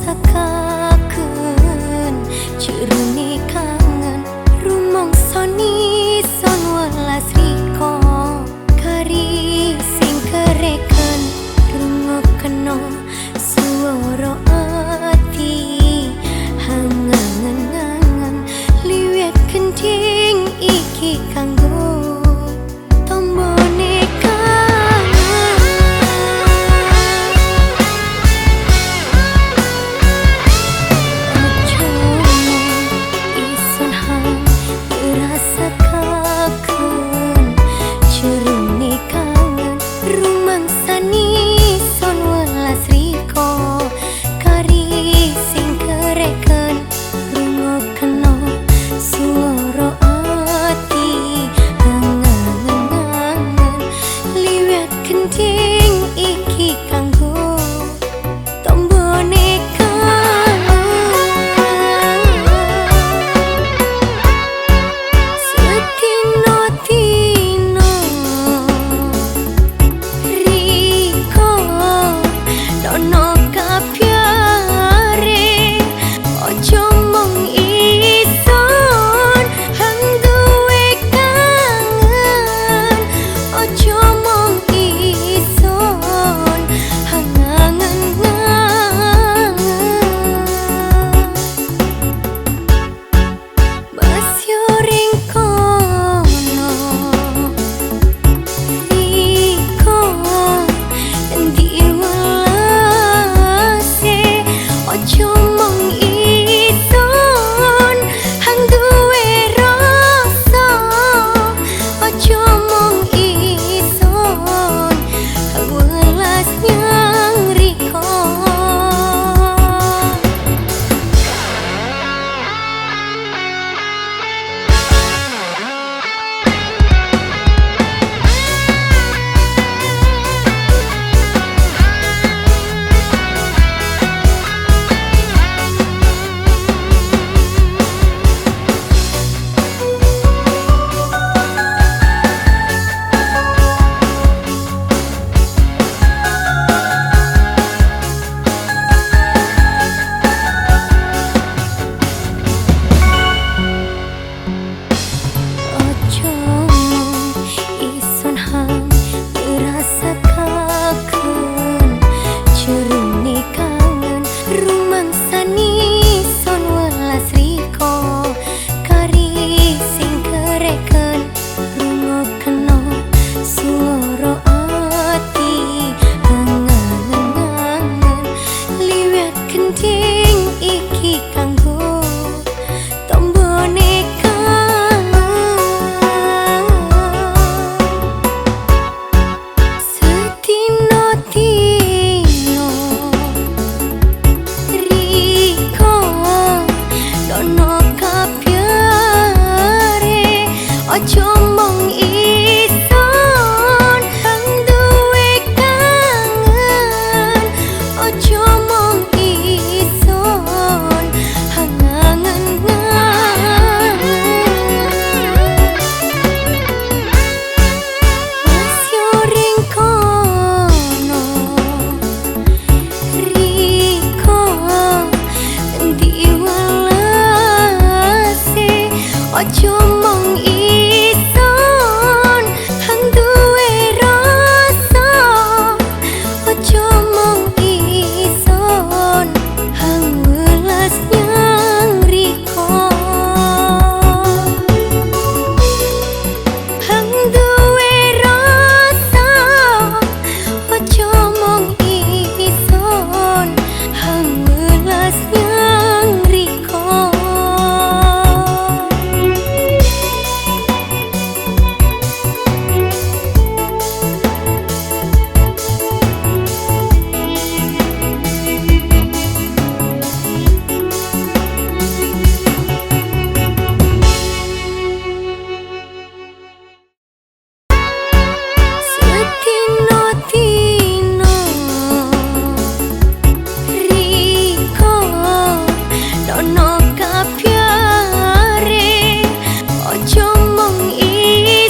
坂 cho mong yêu